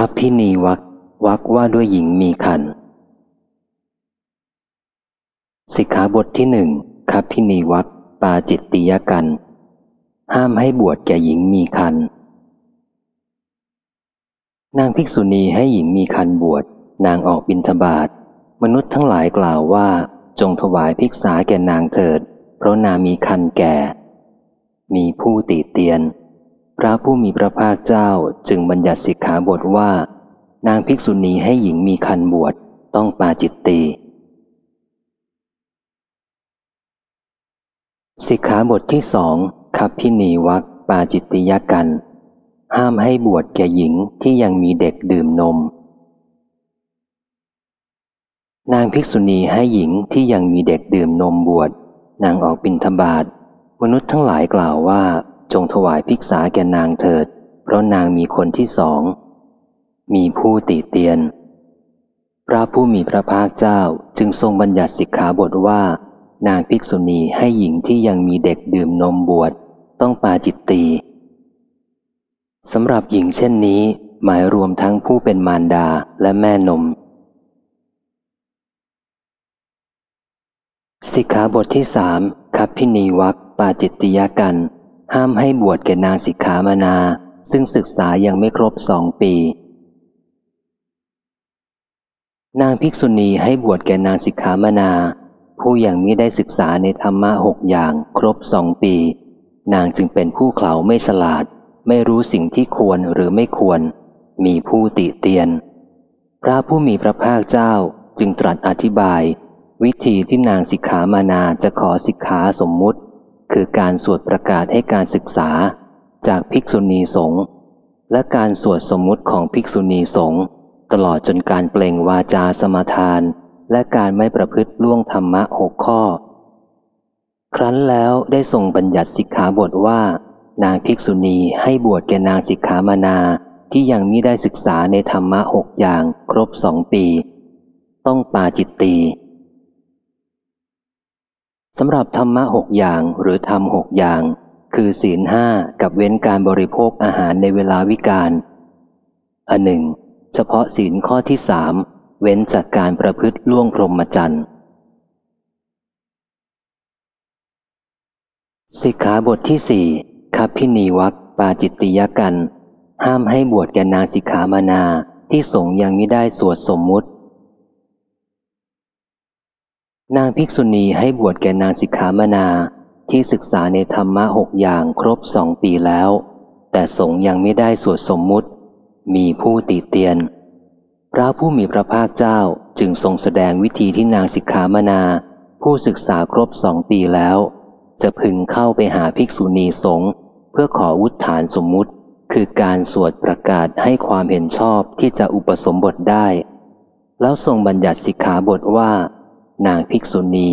คับพินีวักวักว่าด้วยหญิงมีคันสิกขาบทที่หนึ่งคับพินีวักปาจิตติยกัน ห้ามให้บวชแก่หญิงมีคันนางภิกษุณีให้หญิงมีคันบวช นางออกบิณฑบาตมนุษย์ทั้งหลายกล่าวว่า จงถวายภิกษาแก่นางเถิด เพราะนางมีคันแก่ มีผู้ติเตียน พระผู้มีพระภาคเจ้าจึงบัญญัติสิกขาบทว่า นางภิกษุณีให้หญิงมีคันบวชต้องปาจิตตีสิกขาบทที่สองคับพินีวักปาจิตติยกัน ห้ามให้บวชแก่หญิงที่ยังมีเด็กดื่มนม นางภิกษุณีให้หญิงที่ยังมีเด็กดื่มนมบวชนางออกบิณฑบาตมนุษย์ทั้งหลายกล่าวว่า จงถวายภิกษาแก่นางเถิด เพราะนางมีคนที่สอง มีผู้ติเตียน พระผู้มีพระภาคเจ้าจึงทรงบัญญัติสิกขาบทว่า นางภิกษุณีให้หญิงที่ยังมีเด็กดื่มนมบวชต้องปาจิตตีสำหรับหญิงเช่นนี้ หมายรวมทั้งผู้เป็นมารดาและแม่นม สิกขาบทที่สามคับพินีวักปาจิตติยกัน ห้ามให้บวชแก่นางสิกขามานา ซึ่งศึกษายังไม่ครบสองปี นางภิกษุณีให้บวชแก่นางสิกขามานา ผู้ยังมิได้ศึกษาในธรรมะหกอย่างครบสองปี นางจึงเป็นผู้เข่าไม่ฉลาด ไม่รู้สิ่งที่ควรหรือไม่ควร มีผู้ติเตียน พระผู้มีพระภาคเจ้าจึงตรัสอธิบาย วิธีที่นางสิกขามานาจะขอสิกขาสมมุติ คือการสวดประกาศให้การศึกษาจากภิกษุณีสงฆ์และการสวดสมมุติของภิกษุณีสงฆ์ตลอดจนการเปล่งวาจาสมาทาน และการไม่ประพฤติล่วงธรรมะหกข้อ ครั้นแล้วได้ทรงบัญญัติสิกขาบทว่า นางภิกษุณีให้บวชแก่นางสิกขามานาที่ยังมิได้ศึกษาในธรรมะหกอย่างครบสองปี ต้องปาจิตตี สำหรับธรรมะหกอย่างหรือธรรมหกอย่าง คือศีลห้ากับเว้นการบริโภคอาหารในเวลาวิกาลอันหนึ่ง เฉพาะศีลข้อที่สามเว้นจากการประพฤติล่วงพรหมจรรย์สิกขาบทที่สี่คับพินีวักปาจิตติยกัน ห้ามให้บวชแก่นางสิกขามานาที่สงยังไม่ได้สวดสมมุติ นางภิกษุณีให้บวชแก่นางสิกขามานาที่ศึกษาในธรรมะหกอย่างครบสองปีแล้ว แต่สงยังไม่ได้สวดสมมุติ มีผู้ติเตียน พระผู้มีพระภาคเจ้าจึงทรงแสดงวิธีที่นางสิกขามานา ผู้ศึกษาครบสองปีแล้ว จะพึงเข้าไปหาภิกษุณีสงฆ์เพื่อขอวุฒฐานสมมุติ คือการสวดประกาศให้ความเห็นชอบที่จะอุปสมบทได้ แล้วทรงบัญญัติสิกขาบทว่า นางภิกษุณี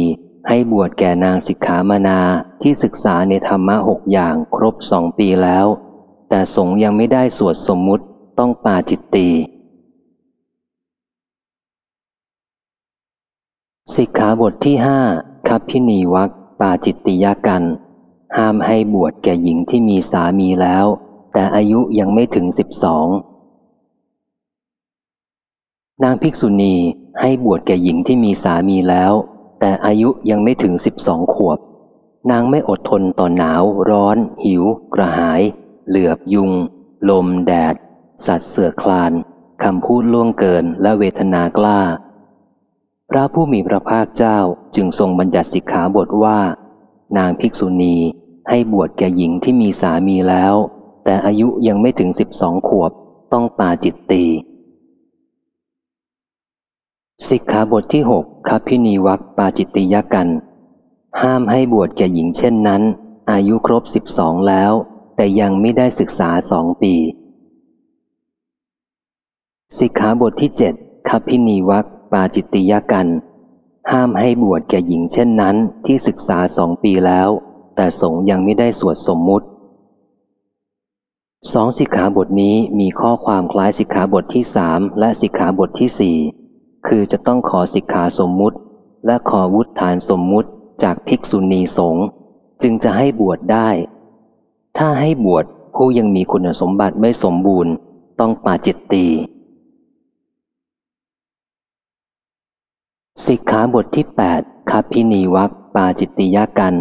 ให้บวชแก่นางสิกขามานาที่ศึกษาในธรรมะหกอย่างครบสองปีแล้ว แต่สงยังไม่ได้สวดสมมุติต้องปาจิตตีสิกขาบทที่ห้าคับพินีวักปาจิตติยากัน ห้ามให้บวชแก่หญิงที่มีสามีแล้ว แต่อายุยังไม่ถึงสิบสองนางภิกษุณี ให้บวชแก่หญิงที่มีสามีแล้ว แต่อายุยังไม่ถึงสิบสองขวบ นางไม่อดทนต่อหนาว ร้อน หิว กระหาย เหลือบยุง ลม แดด สัตว์เสือคลานคำพูดล่วงเกินและเวทนากล้า พระผู้มีพระภาคเจ้าจึงทรงบัญญัติสิกขาบทว่า นางภิกษุณีให้บวชแก่หญิงที่มีสามีแล้ว แต่อายุยังไม่ถึงสิบสองขวบต้องปาจิตตี สิกขาบทที่หกคับพินีวักปาจิตติยกัน ห้ามให้บวชแก่หญิงเช่นนั้น อายุครบสิบสองแล้ว แต่ยังไม่ได้ศึกษาสองปี สิกขาบทที่เจ็ดคับพินีวักปาจิตติยกัน ห้ามให้บวชแก่หญิงเช่นนั้นที่ศึกษาสองปีแล้ว แต่สงยังไม่ได้สวดสมมุติสองสิกขาบทนี้มีข้อความคล้ายสิกขาบทที่สามและสิกขาบทที่สี่ คือจะต้องขอสิกขาสมมุติ และขอวุฒิฐานสมมุติจากภิกษุณีสงฆ์จึงจะให้บวชได้ ถ้าให้บวชผู้ยังมีคุณสมบัติไม่สมบูรณ์ ต้องปาจิตตีย์สิกขาบทที่ 8คัพภินีวรรคปาจิตติยกัณฑ์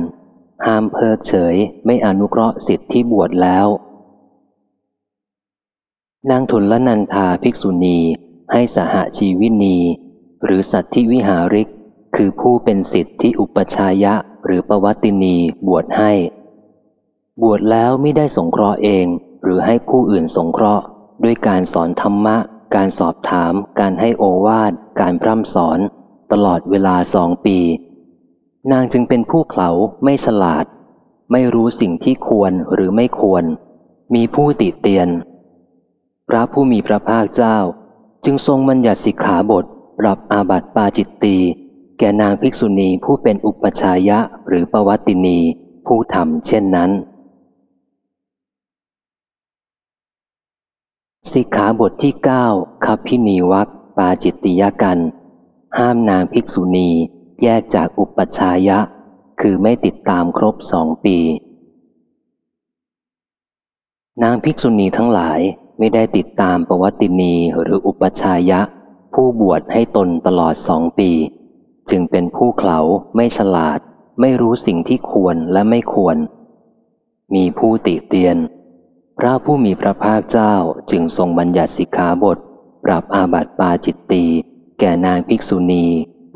ห้ามเพิกเฉยไม่อนุเคราะห์ศิษย์ที่บวชแล้ว นางถุลลนันทาภิกษุณี ให้สหชีวินีหรือสัตธิวิหาริก คือผู้เป็นสิทธิที่อุปชายะหรือประวัตินีบวชให้ บวชแล้วไม่ได้สงเคราะห์เอง หรือให้ผู้อื่นสงเคราะห์ ด้วยการสอนธรรมะ การสอบถาม การให้โอวาท การพร่ำสอน ตลอดเวลาสองปี นางจึงเป็นผู้เขาไม่ฉลาด ไม่รู้สิ่งที่ควรหรือไม่ควร มีผู้ติเตียน พระผู้มีพระภาคเจ้า จึงทรงบัญญัติสิกขาบท ปรับอาบัติปาจิตตีแก่นางภิกษุณีผู้เป็นอุปชายะหรือปวัตินีผู้ทำเช่นนั้น สิกขาบทที่ 9คับพินีวักปาจิตติยกันห้ามนางภิกษุณีแยกจากอุปชายะ คือไม่ติดตามครบสองปี นางภิกษุณีทั้งหลาย ไม่ได้ติดตามประวัตินีหรืออุปชายะ ผู้บวชให้ตนตลอดสองปี จึงเป็นผู้เขาไม่ฉลาด ไม่รู้สิ่งที่ควรและไม่ควร มีผู้ติเตียน พระผู้มีพระภาคเจ้าจึงทรงบัญญัติสิกขาบท ปรับอาบัติปาจิตตีแก่นางภิกษุณี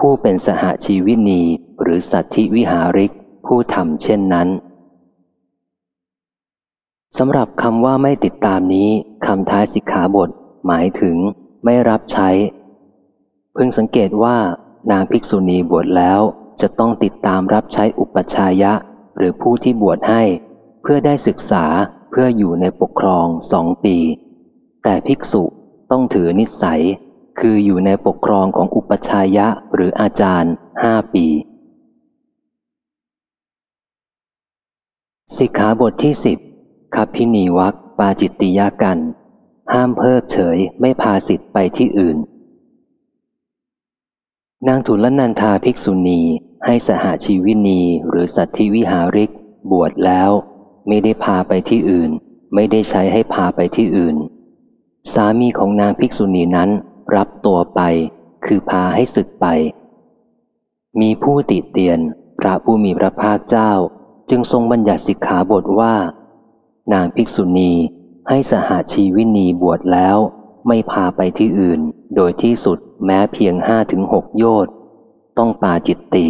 ผู้เป็นสหชีวินีหรือสัตธิวิหาริก ผู้ทำเช่นนั้น สำหรับคำว่าไม่ติดตามนี้คำท้ายสิกขาบท หมายถึง ไม่รับใช้ เพึงสังเกตว่า นางภิกษุณีบวชแล้วจะต้องติดตามรับใช้อุปชายะ หรือผู้ที่บวชให้ เพื่อได้ศึกษาเพื่ออยู่ในปกครองสองปี แต่ภิกษุต้องถือนิสัย คืออยู่ในปกครองของอุปชายะหรืออาจารย์ห้าปีสิกขาบทที่สิบ คับพินีวักปาจิตติยากัน ห้ามเพิกเฉยไม่พาสิทธิ์ไปที่อื่น นางทุลนันทาภิกษุณีให้สหชีวินีหรือสัตธิวิหาริก บวชแล้ว ไม่ได้พาไปที่อื่น ไม่ได้ใช้ให้พาไปที่อื่น สามีของนางภิกษุณีนั้นรับตัวไป คือพาให้ศึกไป มีผู้ติเตียน พระผู้มีพระภาคเจ้า จึงทรงบัญญัติสิกขาบทว่า นางภิกษุณีให้สหาชีวินีบวชแล้ว ไม่พาไปที่อื่น โดยที่สุดแม้เพียงห้าถึงหกโยชน์ต้องปาจิตตี